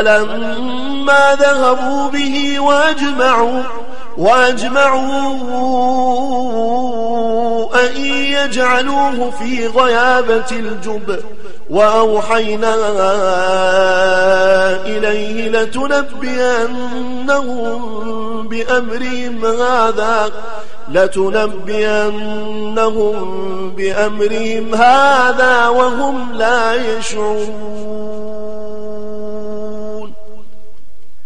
فلما ذهبوا به وأجمعوا وأجمعوا أن يجعلوه في غيابة الجب وأوحينا إليه لتنبئنهم بأمرهم هذا لتنبئنهم بأمرهم هذا وهم لا يشعرون.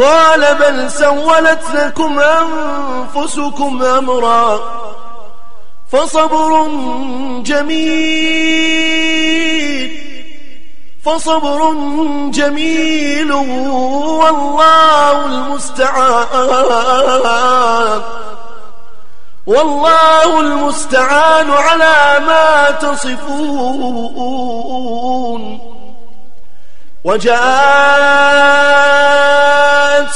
قال بل سولت لكم أنفسكم أمرا فصبر جميل فصبر جميل والله المستعان والله المستعان على ما تصفون وجاءت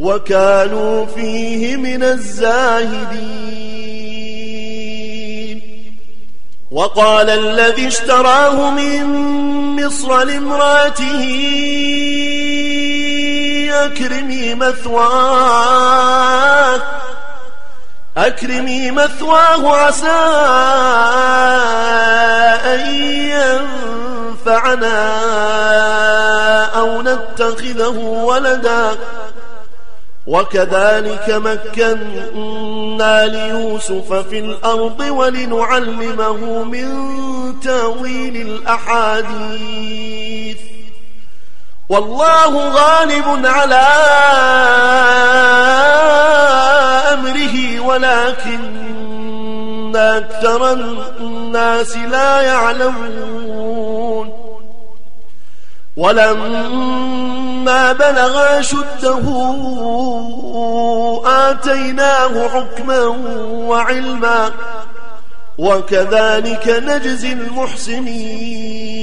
وكانوا فيه من الزاهدين. وقال الذي اشتراه من مصر لامرأته أكرمي مثواه. أكرمي مثواه عسى أن ينفعنا أو نتخذه ولدا. وكذلك مكنا ليوسف في الأرض ولنعلمه من تأويل الأحاديث. والله غالب على أمره ولكن أكثر الناس لا يعلمون. ولما بلغ شده آتيناه حكما وعلما وكذلك نجزي المحسنين.